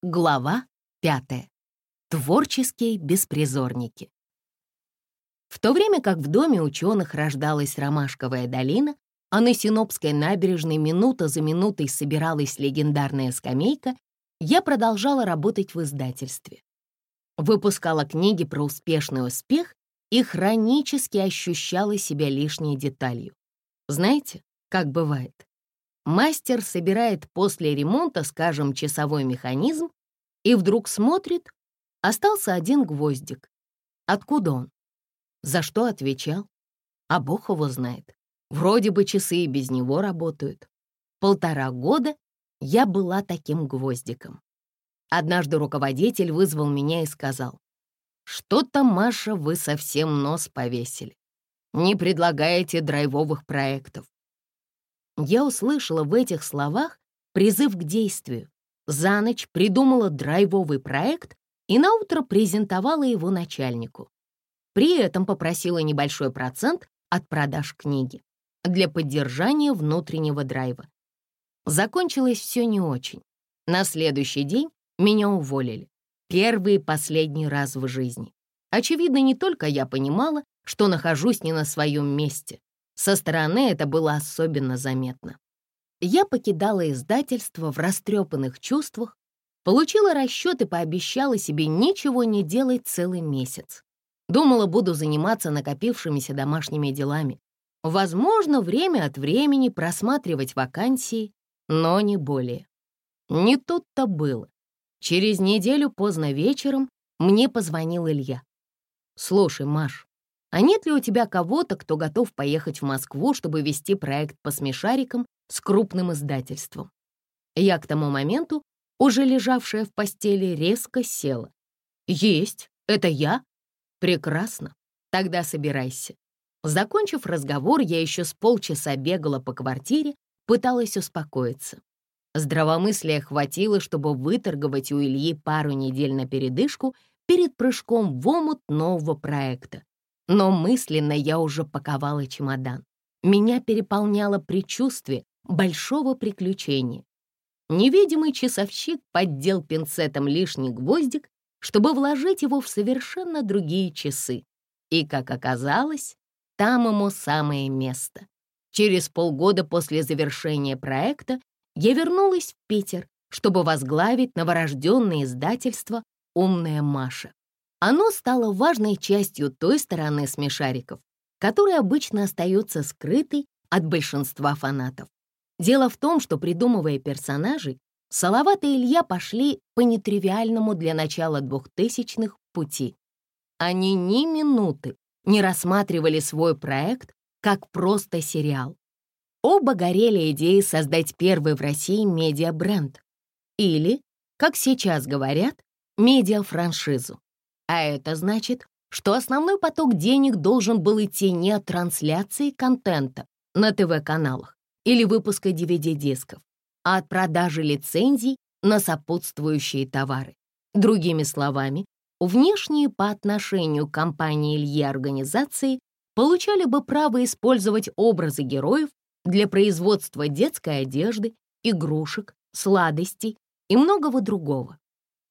Глава пятая. Творческие беспризорники. В то время как в доме ученых рождалась ромашковая долина, а на Синопской набережной минута за минутой собиралась легендарная скамейка, я продолжала работать в издательстве. Выпускала книги про успешный успех и хронически ощущала себя лишней деталью. Знаете, как бывает? Мастер собирает после ремонта, скажем, часовой механизм, и вдруг смотрит, остался один гвоздик. Откуда он? За что отвечал? А Бог его знает. Вроде бы часы и без него работают. Полтора года я была таким гвоздиком. Однажды руководитель вызвал меня и сказал, «Что-то, Маша, вы совсем нос повесили. Не предлагаете драйвовых проектов. Я услышала в этих словах призыв к действию. За ночь придумала драйвовый проект и наутро презентовала его начальнику. При этом попросила небольшой процент от продаж книги для поддержания внутреннего драйва. Закончилось все не очень. На следующий день меня уволили. Первый и последний раз в жизни. Очевидно, не только я понимала, что нахожусь не на своем месте, со стороны это было особенно заметно. Я покидала издательство в растрепанных чувствах, получила расчет и пообещала себе ничего не делать целый месяц. Думала, буду заниматься накопившимися домашними делами. Возможно, время от времени просматривать вакансии, но не более. Не тут-то было. Через неделю поздно вечером мне позвонил Илья. «Слушай, Маш, а нет ли у тебя кого-то, кто готов поехать в Москву, чтобы вести проект по смешарикам с крупным издательством? Я к тому моменту, уже лежавшая в постели, резко села. «Есть, это я?» «Прекрасно, тогда собирайся». Закончив разговор, я еще с полчаса бегала по квартире, пыталась успокоиться. Здравомыслия хватило, чтобы выторговать у Ильи пару недель на передышку перед прыжком в омут нового проекта. Но мысленно я уже паковала чемодан. Меня переполняло предчувствие большого приключения. Невидимый часовщик поддел пинцетом лишний гвоздик, чтобы вложить его в совершенно другие часы. И, как оказалось, там ему самое место. Через полгода после завершения проекта я вернулась в Питер, чтобы возглавить новорожденное издательство «Умная Маша». Оно стало важной частью той стороны смешариков, которая обычно остается скрытой от большинства фанатов. Дело в том, что, придумывая персонажей, Салават и Илья пошли по нетривиальному для начала двухтысячных пути. Они ни минуты не рассматривали свой проект как просто сериал. Оба горели идеей создать первый в России медиа-бренд или, как сейчас говорят, медиа-франшизу. А это значит, что основной поток денег должен был идти не от трансляции контента на ТВ-каналах или выпуска DVD-дисков, а от продажи лицензий на сопутствующие товары. Другими словами, внешние по отношению к компании Ильи организации получали бы право использовать образы героев для производства детской одежды, игрушек, сладостей и многого другого.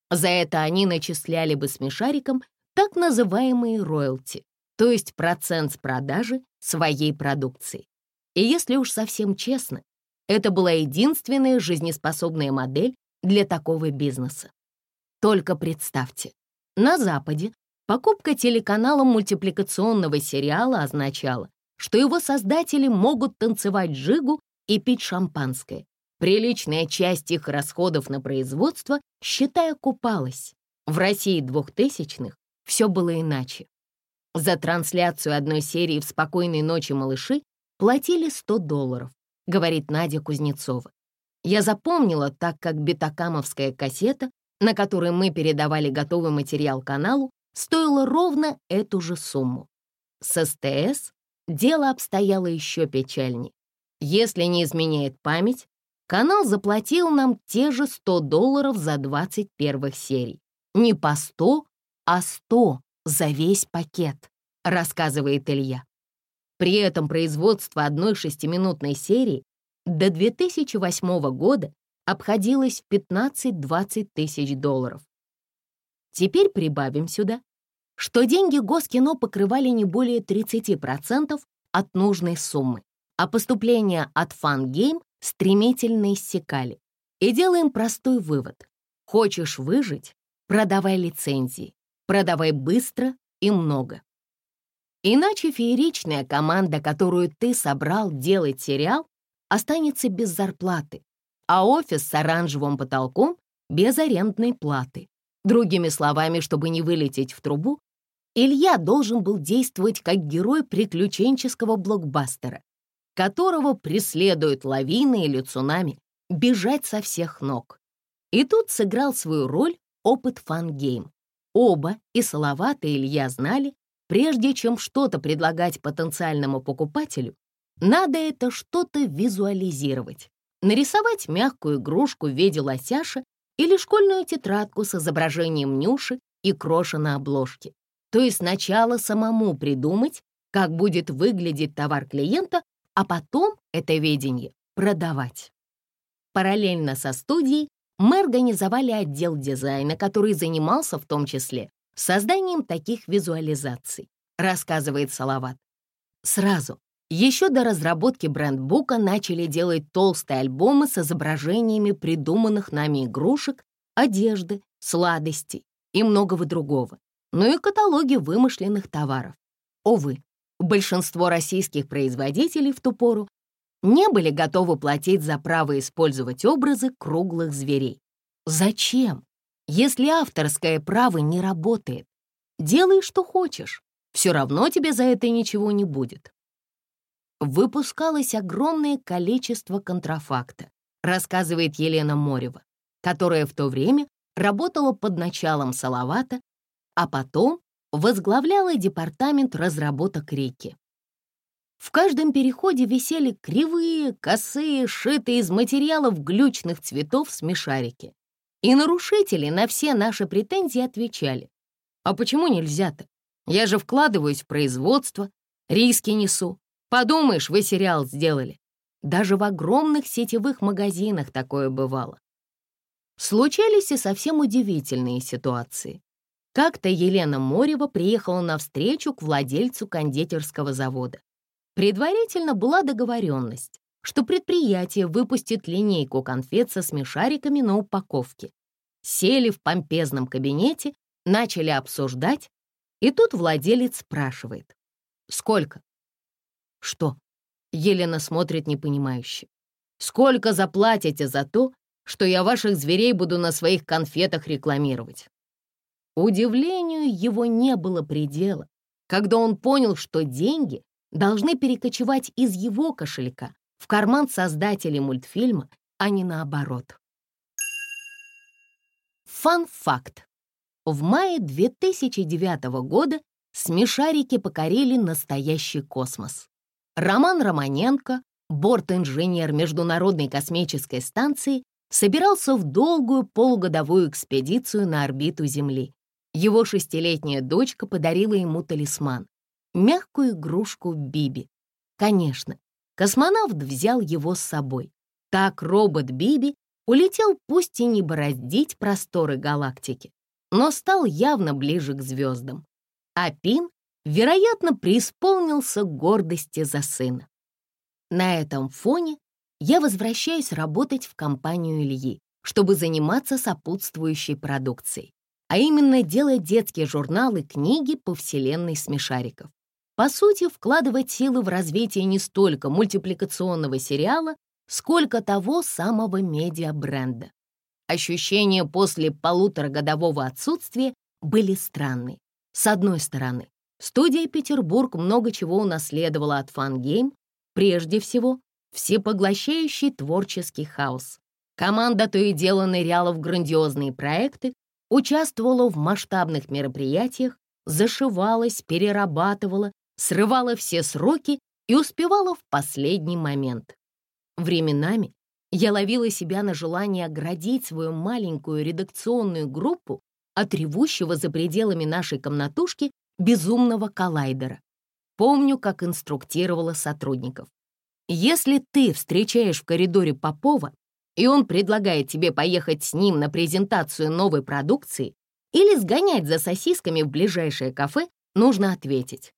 За это они начисляли бы смешарикам так называемые роялти, то есть процент с продажи своей продукции. И если уж совсем честно, это была единственная жизнеспособная модель для такого бизнеса. Только представьте, на Западе покупка телеканала мультипликационного сериала означала, что его создатели могут танцевать джигу и пить шампанское, Приличная часть их расходов на производство, считая, купалась. В России двухтысячных все было иначе. За трансляцию одной серии в «Спокойной ночи, малыши» платили 100 долларов, говорит Надя Кузнецова. Я запомнила, так как бетакамовская кассета, на которой мы передавали готовый материал каналу, стоила ровно эту же сумму. С СТС дело обстояло еще печальнее. Если не изменяет память, Канал заплатил нам те же 100 долларов за 20 первых серий. Не по 100, а 100 за весь пакет, рассказывает Илья. При этом производство одной шестиминутной серии до 2008 года обходилась в 15-20 тысяч долларов. Теперь прибавим сюда, что деньги Госкино покрывали не более 30% от нужной суммы, а поступления от Fun Game стремительно иссякали. И делаем простой вывод. Хочешь выжить — продавай лицензии, продавай быстро и много. Иначе фееричная команда, которую ты собрал делать сериал, останется без зарплаты, а офис с оранжевым потолком — без арендной платы. Другими словами, чтобы не вылететь в трубу, Илья должен был действовать как герой приключенческого блокбастера, которого преследуют лавины или цунами, бежать со всех ног. И тут сыграл свою роль опыт Fun Game. Оба, и Салават, и Илья знали, прежде чем что-то предлагать потенциальному покупателю, надо это что-то визуализировать. Нарисовать мягкую игрушку в виде лосяша или школьную тетрадку с изображением Нюши и кроша на обложке. То есть сначала самому придумать, как будет выглядеть товар клиента, а потом это видение продавать. Параллельно со студией мы организовали отдел дизайна, который занимался в том числе созданием таких визуализаций, рассказывает Салават. Сразу, еще до разработки брендбука начали делать толстые альбомы с изображениями придуманных нами игрушек, одежды, сладостей и многого другого, ну и каталоги вымышленных товаров. Увы, большинство российских производителей в ту пору не были готовы платить за право использовать образы круглых зверей. Зачем, если авторское право не работает? Делай, что хочешь, все равно тебе за это ничего не будет. Выпускалось огромное количество контрафакта, рассказывает Елена Морева, которая в то время работала под началом Салавата, а потом возглавляла департамент разработок реки. В каждом переходе висели кривые, косые, шитые из материалов глючных цветов смешарики. И нарушители на все наши претензии отвечали. «А почему нельзя-то? Я же вкладываюсь в производство, риски несу. Подумаешь, вы сериал сделали». Даже в огромных сетевых магазинах такое бывало. Случались и совсем удивительные ситуации. Как-то Елена Морева приехала на встречу к владельцу кондитерского завода. Предварительно была договоренность, что предприятие выпустит линейку конфет со смешариками на упаковке. Сели в помпезном кабинете, начали обсуждать, и тут владелец спрашивает. «Сколько?» «Что?» Елена смотрит непонимающе. «Сколько заплатите за то, что я ваших зверей буду на своих конфетах рекламировать?» Удивлению его не было предела, когда он понял, что деньги должны перекочевать из его кошелька в карман создателей мультфильма, а не наоборот. Фан-факт. В мае 2009 года смешарики покорили настоящий космос. Роман Романенко, борт-инженер Международной космической станции, собирался в долгую полугодовую экспедицию на орбиту Земли. Его шестилетняя дочка подарила ему талисман мягкую игрушку Биби. Конечно, космонавт взял его с собой. Так робот Биби улетел пусть и не бороздить просторы галактики, но стал явно ближе к звездам. А Пин, вероятно, преисполнился гордости за сына. На этом фоне я возвращаюсь работать в компанию Ильи, чтобы заниматься сопутствующей продукцией, а именно делать детские журналы, книги по вселенной смешариков. По сути, вкладывать силы в развитие не столько мультипликационного сериала, сколько того самого медиа-бренда. Ощущения после полуторагодового отсутствия были странные. С одной стороны, студия «Петербург» много чего унаследовала от Fun Game, прежде всего, всепоглощающий творческий хаос. Команда то и дело ныряла в грандиозные проекты, участвовала в масштабных мероприятиях, зашивалась, перерабатывала, срывала все сроки и успевала в последний момент. Временами я ловила себя на желание оградить свою маленькую редакционную группу от ревущего за пределами нашей комнатушки безумного коллайдера. Помню, как инструктировала сотрудников. Если ты встречаешь в коридоре Попова, и он предлагает тебе поехать с ним на презентацию новой продукции или сгонять за сосисками в ближайшее кафе, нужно ответить.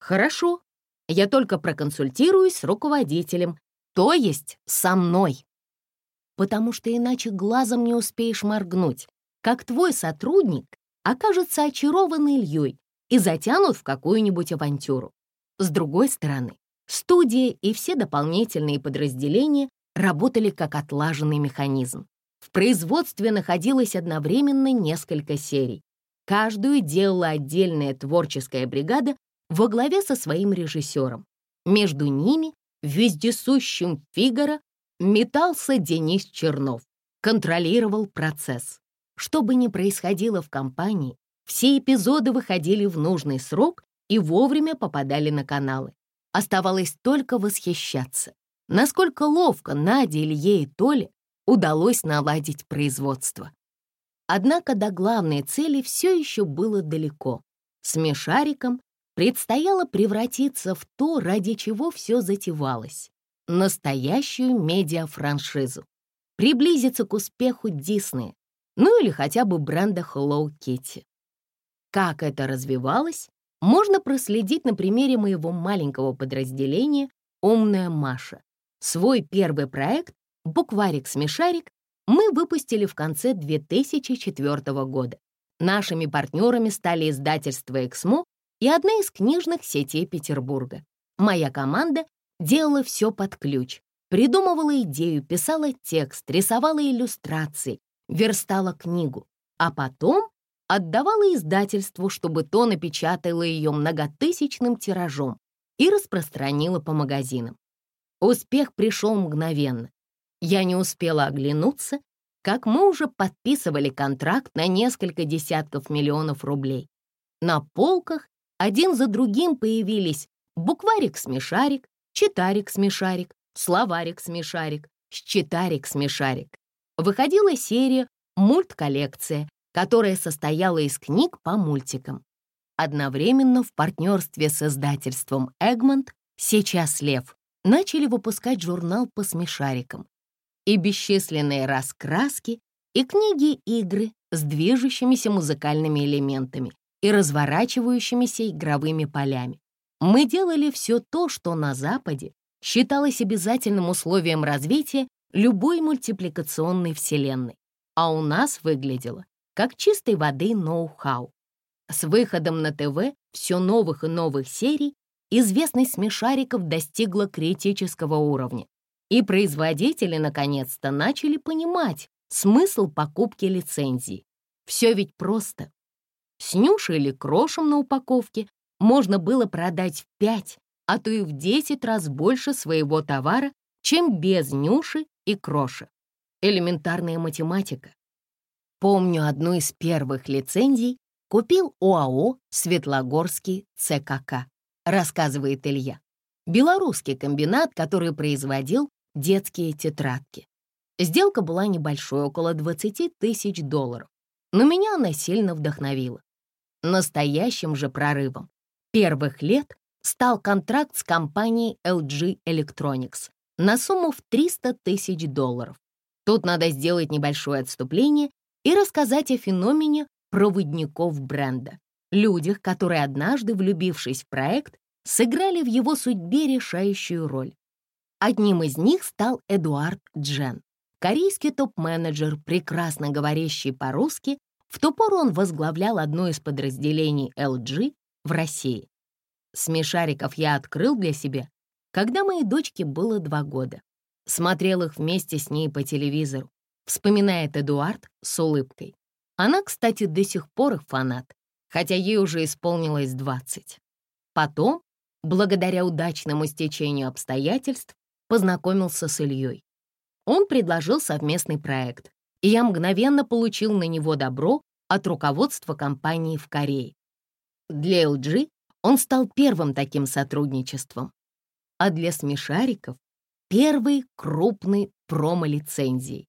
«Хорошо, я только проконсультируюсь с руководителем, то есть со мной». Потому что иначе глазом не успеешь моргнуть, как твой сотрудник окажется очарован Ильей и затянут в какую-нибудь авантюру. С другой стороны, студия и все дополнительные подразделения работали как отлаженный механизм. В производстве находилось одновременно несколько серий. Каждую делала отдельная творческая бригада во главе со своим режиссером. Между ними, вездесущим Фигаро, метался Денис Чернов, контролировал процесс. Что бы ни происходило в компании, все эпизоды выходили в нужный срок и вовремя попадали на каналы. Оставалось только восхищаться, насколько ловко Наде, Илье и Толе удалось наладить производство. Однако до главной цели все еще было далеко. Смешариком предстояло превратиться в то, ради чего все затевалось — настоящую медиафраншизу, приблизиться к успеху Диснея, ну или хотя бы бренда Hello Kitty. Как это развивалось, можно проследить на примере моего маленького подразделения «Умная Маша». Свой первый проект «Букварик-смешарик» мы выпустили в конце 2004 года. Нашими партнерами стали издательство «Эксмо» и одна из книжных сетей Петербурга. Моя команда делала все под ключ, придумывала идею, писала текст, рисовала иллюстрации, верстала книгу, а потом отдавала издательству, чтобы то напечатало ее многотысячным тиражом и распространила по магазинам. Успех пришел мгновенно. Я не успела оглянуться, как мы уже подписывали контракт на несколько десятков миллионов рублей. На полках один за другим появились букварик-смешарик, читарик-смешарик, словарик-смешарик, считарик-смешарик. Выходила серия «Мульт-коллекция», которая состояла из книг по мультикам. Одновременно в партнерстве с издательством «Эгмонт» «Сейчас Лев» начали выпускать журнал по смешарикам и бесчисленные раскраски, и книги-игры с движущимися музыкальными элементами и разворачивающимися игровыми полями. Мы делали все то, что на Западе считалось обязательным условием развития любой мультипликационной вселенной, а у нас выглядело как чистой воды ноу-хау. С выходом на ТВ все новых и новых серий известность смешариков достигла критического уровня, и производители наконец-то начали понимать смысл покупки лицензии. Все ведь просто. С нюшей или крошем на упаковке можно было продать в 5, а то и в 10 раз больше своего товара, чем без нюши и кроша. Элементарная математика. Помню, одну из первых лицензий купил ОАО «Светлогорский ЦКК», рассказывает Илья. Белорусский комбинат, который производил детские тетрадки. Сделка была небольшой, около 20 тысяч долларов, но меня она сильно вдохновила. Настоящим же прорывом первых лет стал контракт с компанией LG Electronics на сумму в 300 тысяч долларов. Тут надо сделать небольшое отступление и рассказать о феномене проводников бренда, людях, которые однажды, влюбившись в проект, сыграли в его судьбе решающую роль. Одним из них стал Эдуард Джен, корейский топ-менеджер, прекрасно говорящий по-русски. В ту пору он возглавлял одно из подразделений LG в России. Смешариков я открыл для себя, когда моей дочке было два года. Смотрел их вместе с ней по телевизору, вспоминает Эдуард с улыбкой. Она, кстати, до сих пор их фанат, хотя ей уже исполнилось 20. Потом, благодаря удачному стечению обстоятельств, познакомился с Ильей. Он предложил совместный проект, и я мгновенно получил на него добро от руководства компании в Корее. Для LG он стал первым таким сотрудничеством, а для смешариков — первой крупной промо-лицензией.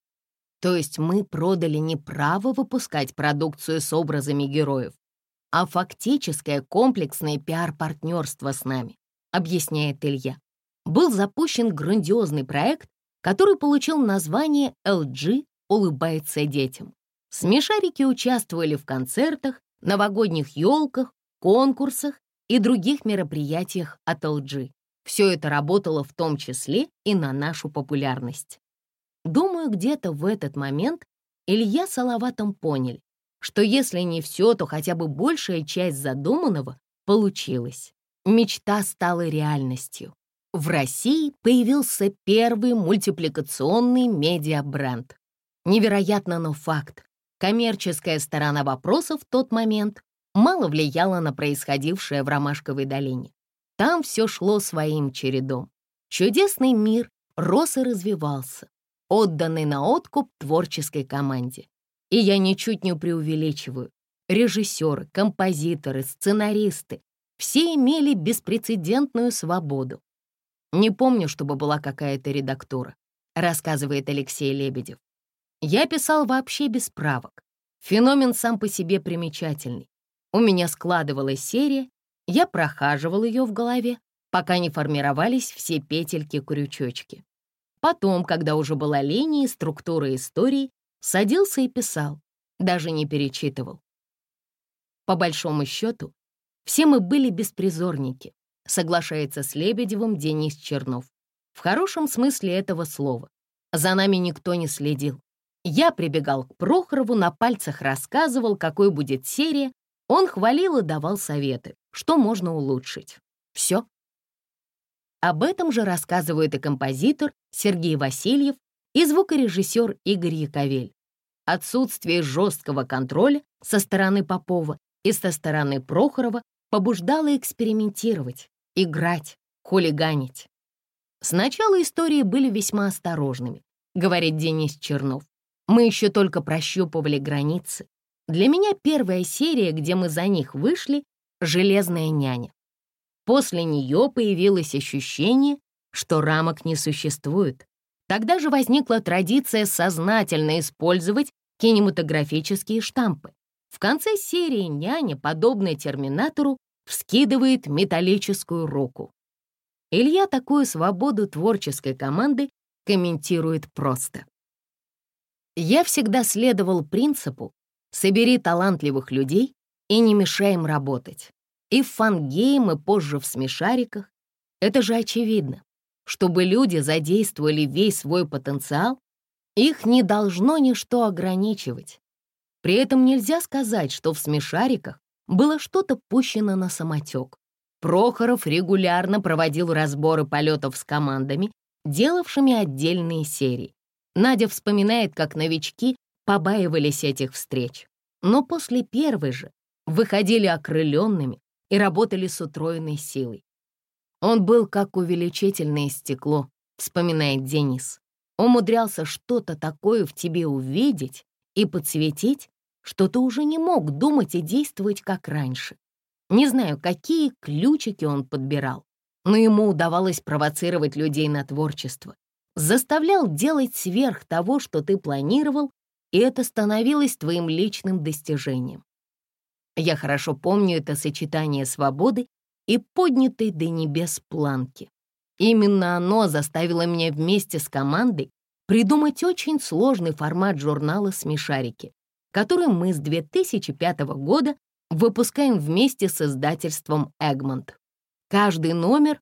То есть мы продали не право выпускать продукцию с образами героев, а фактическое комплексное пиар-партнерство с нами, объясняет Илья был запущен грандиозный проект который получил название LG «Улыбается детям». Смешарики участвовали в концертах, новогодних елках, конкурсах и других мероприятиях от LG. Все это работало в том числе и на нашу популярность. Думаю, где-то в этот момент Илья с Салаватом поняли, что если не все, то хотя бы большая часть задуманного получилась. Мечта стала реальностью. В России появился первый мультипликационный медиабренд. Невероятно, но факт. Коммерческая сторона вопроса в тот момент мало влияла на происходившее в Ромашковой долине. Там все шло своим чередом. Чудесный мир рос и развивался, отданный на откуп творческой команде. И я ничуть не преувеличиваю. Режиссеры, композиторы, сценаристы — все имели беспрецедентную свободу. Не помню, чтобы была какая-то редактура, рассказывает Алексей Лебедев. Я писал вообще без правок. Феномен сам по себе примечательный. У меня складывалась серия, я прохаживал ее в голове, пока не формировались все петельки-крючочки. Потом, когда уже была линия структура истории, садился и писал, даже не перечитывал. По большому счету, все мы были беспризорники, соглашается с Лебедевым Денис Чернов. В хорошем смысле этого слова. За нами никто не следил. Я прибегал к Прохорову, на пальцах рассказывал, какой будет серия. Он хвалил и давал советы, что можно улучшить. Все. Об этом же рассказывает и композитор Сергей Васильев, и звукорежиссер Игорь Яковель. Отсутствие жесткого контроля со стороны Попова и со стороны Прохорова побуждало экспериментировать, играть, хулиганить. Сначала истории были весьма осторожными, говорит Денис Чернов. Мы еще только прощупывали границы. Для меня первая серия, где мы за них вышли, «Железная няня». После нее появилось ощущение, что рамок не существует. Тогда же возникла традиция сознательно использовать кинематографические штампы. В конце серии «Няня», подобная «Терминатору», вскидывает металлическую руку. Илья такую свободу творческой команды комментирует просто. Я всегда следовал принципу «собери талантливых людей и не мешай им работать». И в фангейм, и позже в смешариках. Это же очевидно. Чтобы люди задействовали весь свой потенциал, их не должно ничто ограничивать. При этом нельзя сказать, что в смешариках было что-то пущено на самотек. Прохоров регулярно проводил разборы полетов с командами, делавшими отдельные серии. Надя вспоминает, как новички побаивались этих встреч. Но после первой же выходили окрыленными и работали с утроенной силой. Он был как увеличительное стекло, вспоминает Денис. Умудрялся что-то такое в тебе увидеть и подсветить, что ты уже не мог думать и действовать, как раньше. Не знаю, какие ключики он подбирал, но ему удавалось провоцировать людей на творчество заставлял делать сверх того, что ты планировал, и это становилось твоим личным достижением. Я хорошо помню это сочетание свободы и поднятой до небес планки. Именно оно заставило меня вместе с командой придумать очень сложный формат журнала «Смешарики», который мы с 2005 года выпускаем вместе с издательством «Эгмонт». Каждый номер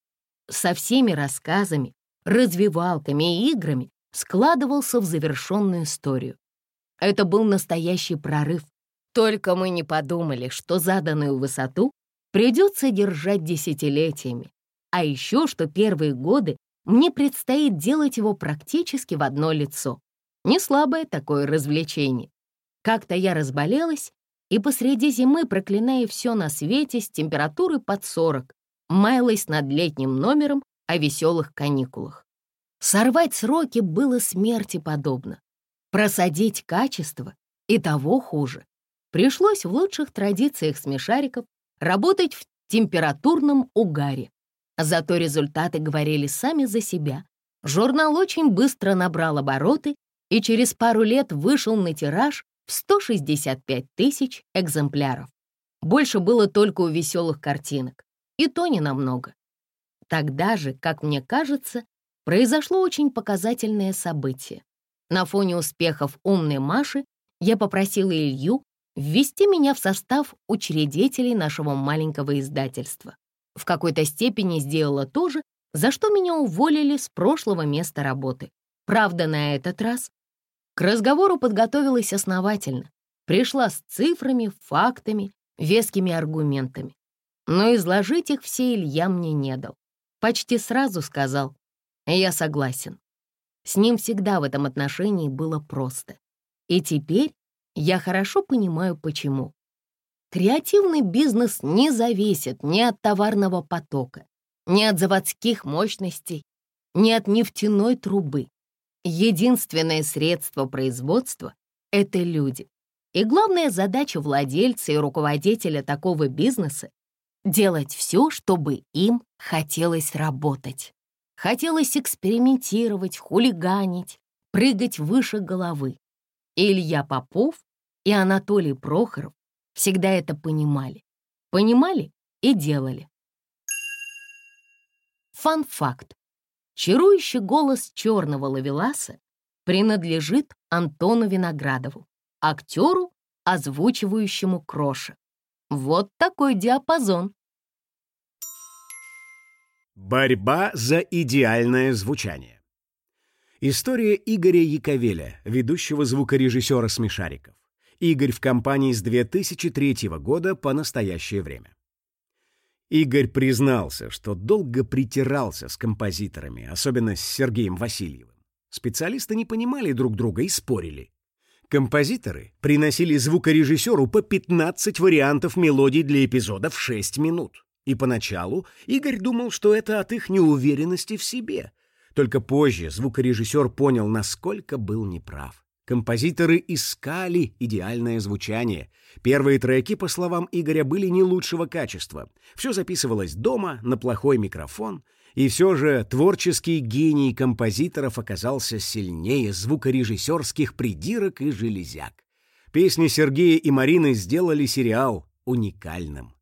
со всеми рассказами, развивалками и играми складывался в завершенную историю. Это был настоящий прорыв. Только мы не подумали, что заданную высоту придется держать десятилетиями. А еще, что первые годы мне предстоит делать его практически в одно лицо. Не слабое такое развлечение. Как-то я разболелась, и посреди зимы, проклиная все на свете с температурой под 40, маялась над летним номером о веселых каникулах. Сорвать сроки было смерти подобно. Просадить качество и того хуже. Пришлось в лучших традициях смешариков работать в температурном угаре. Зато результаты говорили сами за себя. Журнал очень быстро набрал обороты и через пару лет вышел на тираж в 165 тысяч экземпляров. Больше было только у веселых картинок, и то не намного. Тогда же, как мне кажется, произошло очень показательное событие. На фоне успехов умной Маши я попросила Илью ввести меня в состав учредителей нашего маленького издательства. В какой-то степени сделала то же, за что меня уволили с прошлого места работы. Правда, на этот раз к разговору подготовилась основательно. Пришла с цифрами, фактами, вескими аргументами. Но изложить их все Илья мне не дал. Почти сразу сказал «Я согласен». С ним всегда в этом отношении было просто. И теперь я хорошо понимаю, почему. Креативный бизнес не зависит ни от товарного потока, ни от заводских мощностей, ни от нефтяной трубы. Единственное средство производства — это люди. И главная задача владельца и руководителя такого бизнеса — делать все, чтобы им хотелось работать. Хотелось экспериментировать, хулиганить, прыгать выше головы. И Илья Попов и Анатолий Прохоров всегда это понимали. Понимали и делали. Фан-факт. Чарующий голос черного лавеласа принадлежит Антону Виноградову, актеру, озвучивающему Кроша. Вот такой диапазон. Борьба за идеальное звучание. История Игоря Яковеля, ведущего звукорежиссера «Смешариков». Игорь в компании с 2003 года по настоящее время. Игорь признался, что долго притирался с композиторами, особенно с Сергеем Васильевым. Специалисты не понимали друг друга и спорили. Композиторы приносили звукорежиссеру по 15 вариантов мелодий для эпизода в 6 минут. И поначалу Игорь думал, что это от их неуверенности в себе. Только позже звукорежиссер понял, насколько был неправ. Композиторы искали идеальное звучание. Первые треки, по словам Игоря, были не лучшего качества. Все записывалось дома, на плохой микрофон. И все же творческий гений композиторов оказался сильнее звукорежиссерских придирок и железяк. Песни Сергея и Марины сделали сериал уникальным.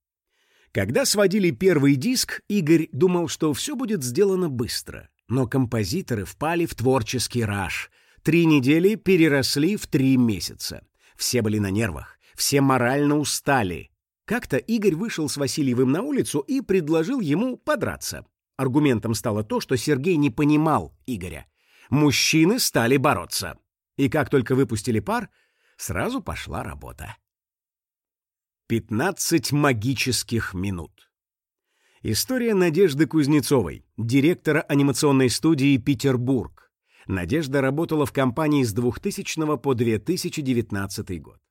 Когда сводили первый диск, Игорь думал, что все будет сделано быстро. Но композиторы впали в творческий раж. Три недели переросли в три месяца. Все были на нервах, все морально устали. Как-то Игорь вышел с Васильевым на улицу и предложил ему подраться. Аргументом стало то, что Сергей не понимал Игоря. Мужчины стали бороться. И как только выпустили пар, сразу пошла работа. 15 магических минут. История Надежды Кузнецовой, директора анимационной студии «Петербург». Надежда работала в компании с 2000 по 2019 год.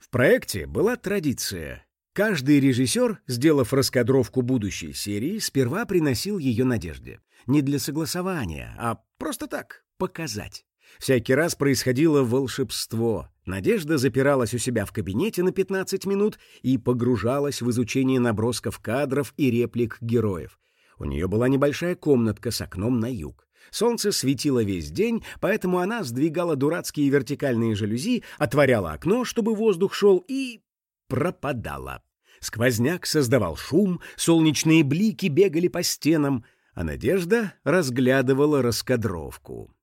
В проекте была традиция. Каждый режиссер, сделав раскадровку будущей серии, сперва приносил ее Надежде. Не для согласования, а просто так, показать. Всякий раз происходило волшебство. Надежда запиралась у себя в кабинете на 15 минут и погружалась в изучение набросков кадров и реплик героев. У нее была небольшая комнатка с окном на юг. Солнце светило весь день, поэтому она сдвигала дурацкие вертикальные жалюзи, отворяла окно, чтобы воздух шел, и пропадала. Сквозняк создавал шум, солнечные блики бегали по стенам, а Надежда разглядывала раскадровку.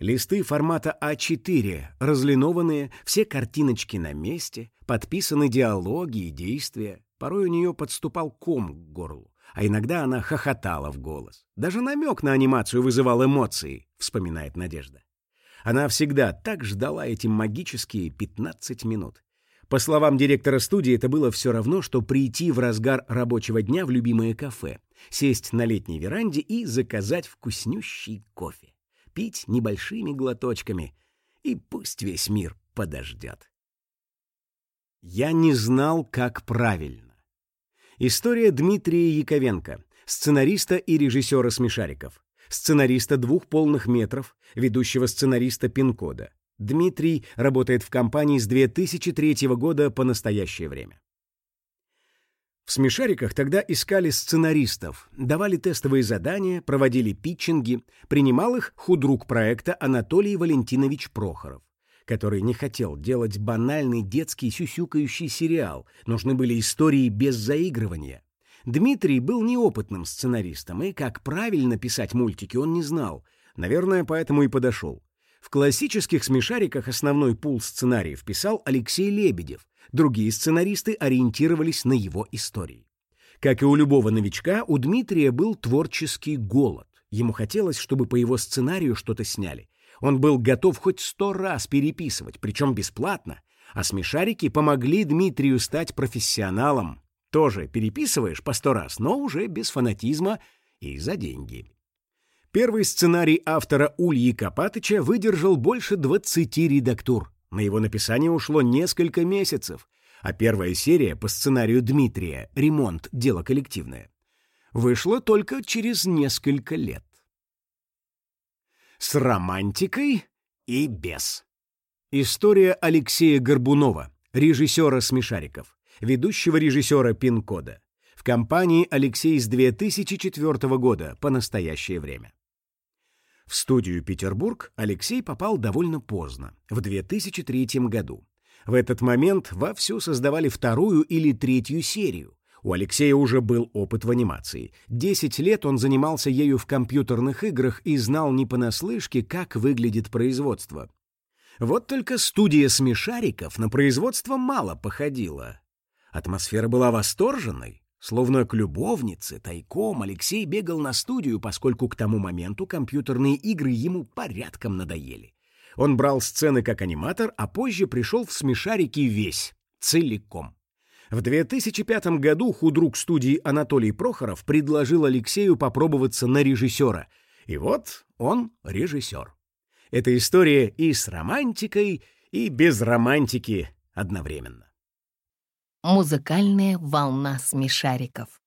Листы формата А4, разлинованные, все картиночки на месте, подписаны диалоги и действия. Порой у нее подступал ком к горлу, а иногда она хохотала в голос. Даже намек на анимацию вызывал эмоции, вспоминает Надежда. Она всегда так ждала эти магические 15 минут. По словам директора студии, это было все равно, что прийти в разгар рабочего дня в любимое кафе, сесть на летней веранде и заказать вкуснющий кофе пить небольшими глоточками, и пусть весь мир подождет. Я не знал, как правильно. История Дмитрия Яковенко, сценариста и режиссера «Смешариков», сценариста «Двух полных метров», ведущего сценариста «Пин-кода». Дмитрий работает в компании с 2003 года по настоящее время. В «Смешариках» тогда искали сценаристов, давали тестовые задания, проводили питчинги, принимал их худрук проекта Анатолий Валентинович Прохоров, который не хотел делать банальный детский сюсюкающий сериал, нужны были истории без заигрывания. Дмитрий был неопытным сценаристом, и как правильно писать мультики он не знал. Наверное, поэтому и подошел. В классических смешариках основной пул сценариев писал Алексей Лебедев, другие сценаристы ориентировались на его истории. Как и у любого новичка, у Дмитрия был творческий голод. Ему хотелось, чтобы по его сценарию что-то сняли. Он был готов хоть сто раз переписывать, причем бесплатно, а смешарики помогли Дмитрию стать профессионалом. Тоже переписываешь по сто раз, но уже без фанатизма и за деньги. Первый сценарий автора Ульи Копатыча выдержал больше 20 редактур. На его написание ушло несколько месяцев, а первая серия по сценарию Дмитрия «Ремонт. Дело коллективное» вышла только через несколько лет. С романтикой и без. История Алексея Горбунова, режиссера «Смешариков», ведущего режиссера «Пин-кода». В компании Алексей с 2004 года по настоящее время. В студию «Петербург» Алексей попал довольно поздно, в 2003 году. В этот момент вовсю создавали вторую или третью серию. У Алексея уже был опыт в анимации. Десять лет он занимался ею в компьютерных играх и знал не понаслышке, как выглядит производство. Вот только студия смешариков на производство мало походила. Атмосфера была восторженной, Словно к любовнице, тайком Алексей бегал на студию, поскольку к тому моменту компьютерные игры ему порядком надоели. Он брал сцены как аниматор, а позже пришел в смешарики весь, целиком. В 2005 году худрук студии Анатолий Прохоров предложил Алексею попробоваться на режиссера. И вот он режиссер. Эта история и с романтикой, и без романтики одновременно. Музыкальная волна смешариков.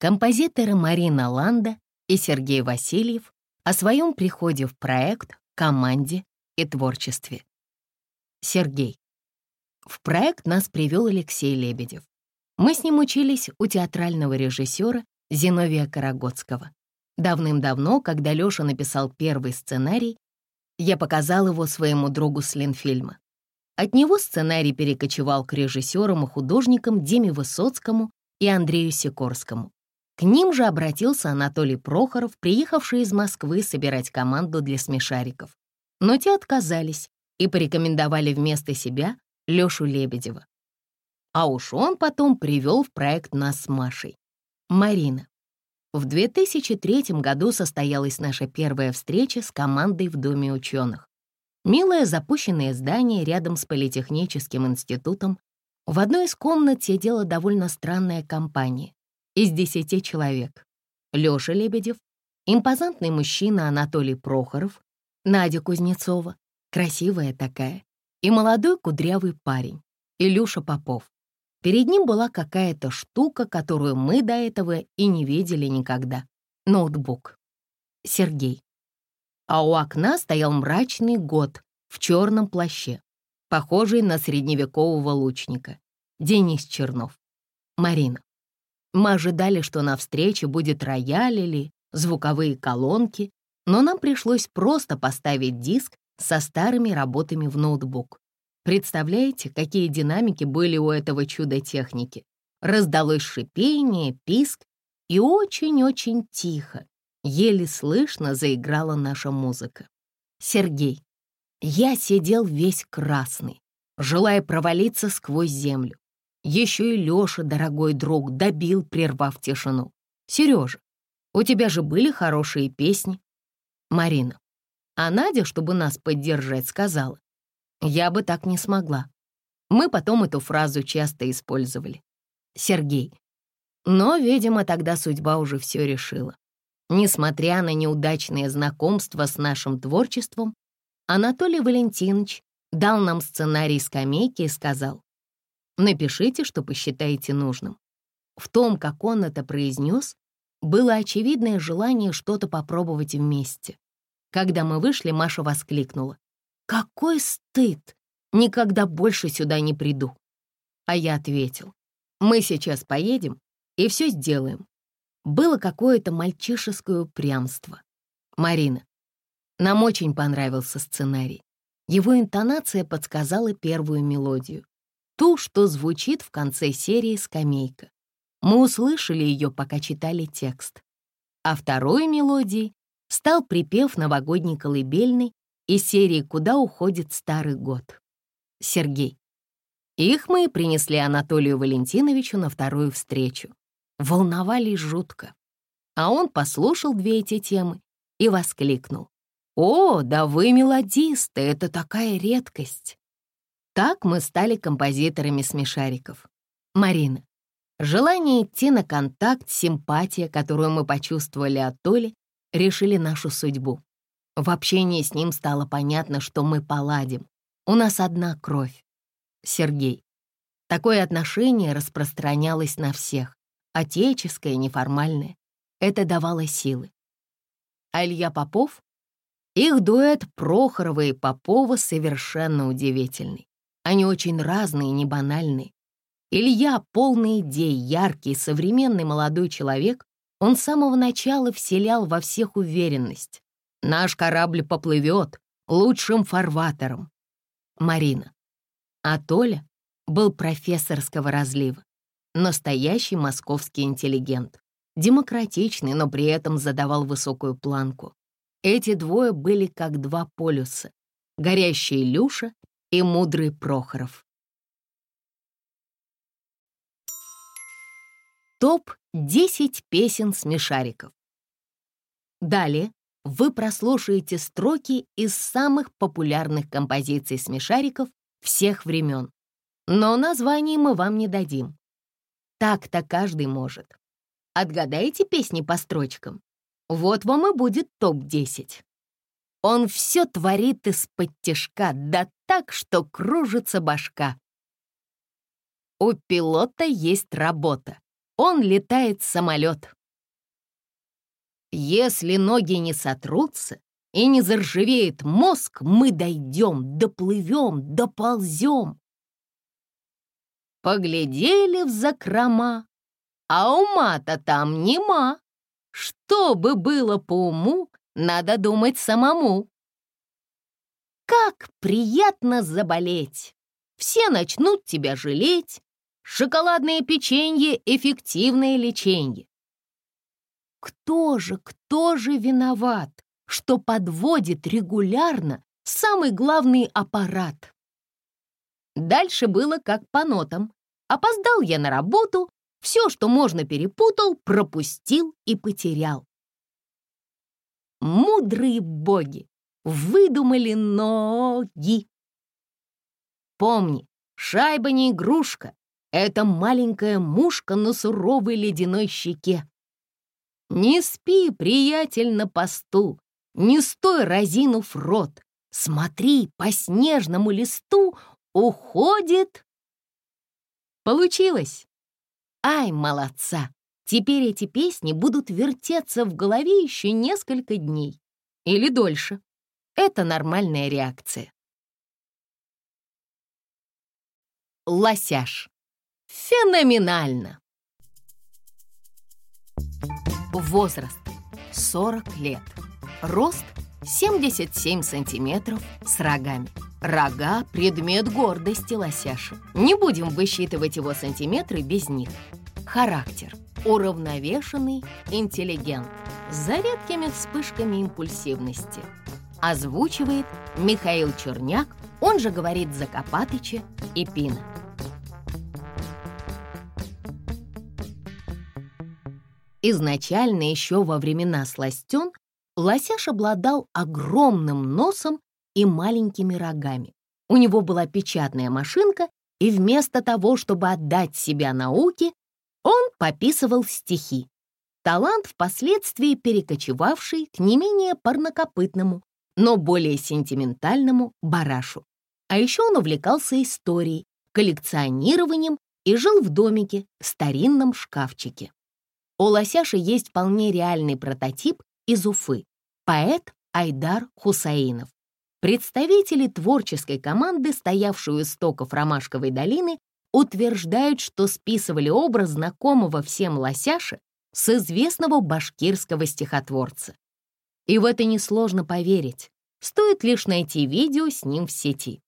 Композиторы Марина Ланда и Сергей Васильев о своем приходе в проект, команде и творчестве. Сергей. В проект нас привел Алексей Лебедев. Мы с ним учились у театрального режиссера Зиновия Карагодского. Давным-давно, когда Лёша написал первый сценарий, я показал его своему другу с Ленфильма. От него сценарий перекочевал к режиссерам и художникам Диме Высоцкому и Андрею Сикорскому. К ним же обратился Анатолий Прохоров, приехавший из Москвы собирать команду для смешариков. Но те отказались и порекомендовали вместо себя Лёшу Лебедева. А уж он потом привел в проект нас с Машей. Марина. В 2003 году состоялась наша первая встреча с командой в Доме ученых. Милое запущенное здание рядом с Политехническим институтом. В одной из комнат сидела довольно странная компания из десяти человек. Лёша Лебедев, импозантный мужчина Анатолий Прохоров, Надя Кузнецова, красивая такая, и молодой кудрявый парень, Илюша Попов. Перед ним была какая-то штука, которую мы до этого и не видели никогда. Ноутбук. Сергей а у окна стоял мрачный год в черном плаще, похожий на средневекового лучника. Денис Чернов. Марина. Мы ожидали, что на встрече будет рояль или звуковые колонки, но нам пришлось просто поставить диск со старыми работами в ноутбук. Представляете, какие динамики были у этого чуда техники? Раздалось шипение, писк и очень-очень тихо, Еле слышно заиграла наша музыка. Сергей. Я сидел весь красный, желая провалиться сквозь землю. Еще и Леша, дорогой друг, добил, прервав тишину. Сережа, у тебя же были хорошие песни. Марина. А Надя, чтобы нас поддержать, сказала. Я бы так не смогла. Мы потом эту фразу часто использовали. Сергей. Но, видимо, тогда судьба уже все решила. Несмотря на неудачное знакомство с нашим творчеством, Анатолий Валентинович дал нам сценарий скамейки и сказал, «Напишите, что посчитаете нужным». В том, как он это произнес, было очевидное желание что-то попробовать вместе. Когда мы вышли, Маша воскликнула, «Какой стыд! Никогда больше сюда не приду!» А я ответил, «Мы сейчас поедем и все сделаем. Было какое-то мальчишеское упрямство. Марина. Нам очень понравился сценарий. Его интонация подсказала первую мелодию. Ту, что звучит в конце серии «Скамейка». Мы услышали ее, пока читали текст. А второй мелодией стал припев новогодней колыбельной из серии «Куда уходит старый год». Сергей. Их мы принесли Анатолию Валентиновичу на вторую встречу. Волновались жутко. А он послушал две эти темы и воскликнул. «О, да вы мелодисты, это такая редкость!» Так мы стали композиторами смешариков. Марина. Желание идти на контакт, симпатия, которую мы почувствовали от Толи, решили нашу судьбу. В общении с ним стало понятно, что мы поладим. У нас одна кровь. Сергей. Такое отношение распространялось на всех. Отеческое, неформальное. Это давало силы. А Илья Попов? Их дуэт Прохорова и Попова совершенно удивительный. Они очень разные и не банальные. Илья — полный идей, яркий, современный молодой человек. Он с самого начала вселял во всех уверенность. Наш корабль поплывет лучшим фарватером. Марина. А Толя был профессорского разлива. Настоящий московский интеллигент. Демократичный, но при этом задавал высокую планку. Эти двое были как два полюса. Горящий Илюша и мудрый Прохоров. Топ-10 песен смешариков. Далее вы прослушаете строки из самых популярных композиций смешариков всех времен. Но названий мы вам не дадим. Так-то каждый может. Отгадайте песни по строчкам. Вот вам и будет топ-10. Он все творит из-под тяжка, да так, что кружится башка. У пилота есть работа. Он летает самолет. Если ноги не сотрутся и не заржавеет мозг, мы дойдем, доплывем, доползем. Поглядели в закрома, а ума-то там нема. Что бы было по уму, надо думать самому. Как приятно заболеть! Все начнут тебя жалеть. Шоколадное печенье — эффективное леченье. Кто же, кто же виноват, что подводит регулярно самый главный аппарат? Дальше было как по нотам. Опоздал я на работу, все, что можно, перепутал, пропустил и потерял. Мудрые боги выдумали ноги. Помни, шайба не игрушка, это маленькая мушка на суровой ледяной щеке. Не спи, приятель, на посту, не стой, разинув рот. Смотри, по снежному листу уходит. Получилось. Ай, молодца! Теперь эти песни будут вертеться в голове еще несколько дней. Или дольше. Это нормальная реакция. Лосяш. Феноменально! Возраст 40 лет. Рост 77 сантиметров с рогами. Рога — предмет гордости лосяши. Не будем высчитывать его сантиметры без них. Характер — уравновешенный, интеллигент, за редкими вспышками импульсивности. Озвучивает Михаил Черняк, он же говорит за Копатыча и Пина. Изначально, еще во времена сластен, лосяш обладал огромным носом и маленькими рогами. У него была печатная машинка, и вместо того, чтобы отдать себя науке, он пописывал стихи. Талант впоследствии перекочевавший к не менее парнокопытному, но более сентиментальному барашу. А еще он увлекался историей, коллекционированием и жил в домике, старинном шкафчике. У Лосяши есть вполне реальный прототип из Уфы — поэт Айдар Хусаинов. Представители творческой команды, стоявшей у истоков Ромашковой долины, утверждают, что списывали образ знакомого всем Лосяша с известного башкирского стихотворца. И в это несложно поверить, стоит лишь найти видео с ним в сети.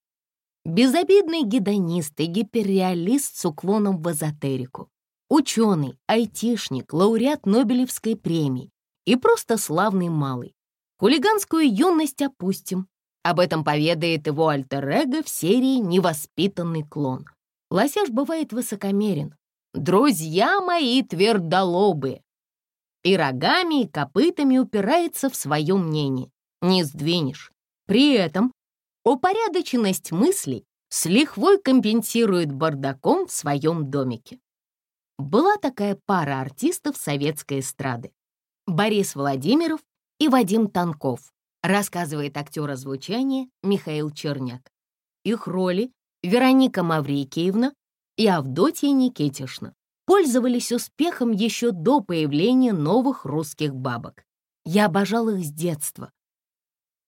Безобидный гедонист и гиперреалист с уклоном в эзотерику. Ученый, айтишник, лауреат Нобелевской премии и просто славный малый. Хулиганскую юность опустим. Об этом поведает его альтер-эго в серии «Невоспитанный клон». Лосяш бывает высокомерен. «Друзья мои твердолобые!» И рогами, и копытами упирается в свое мнение. Не сдвинешь. При этом упорядоченность мыслей с лихвой компенсирует бардаком в своем домике. Была такая пара артистов советской эстрады. Борис Владимиров и Вадим Танков, рассказывает актер озвучания Михаил Черняк. Их роли Вероника Маврикиевна и Авдотья Никитишна пользовались успехом еще до появления новых русских бабок. Я обожал их с детства.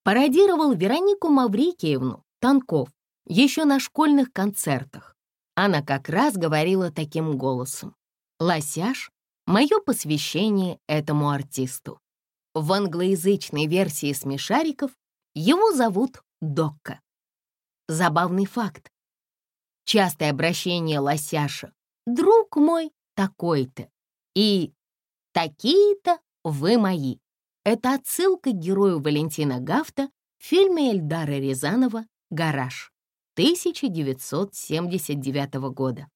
Пародировал Веронику Маврикиевну Танков еще на школьных концертах. Она как раз говорила таким голосом. «Лосяш — мое посвящение этому артисту». В англоязычной версии смешариков его зовут Докка. Забавный факт. Частое обращение Лосяша «Друг мой такой-то» и «Такие-то вы мои» — это отсылка к герою Валентина Гафта в фильме Эльдара Рязанова «Гараж» 1979 года.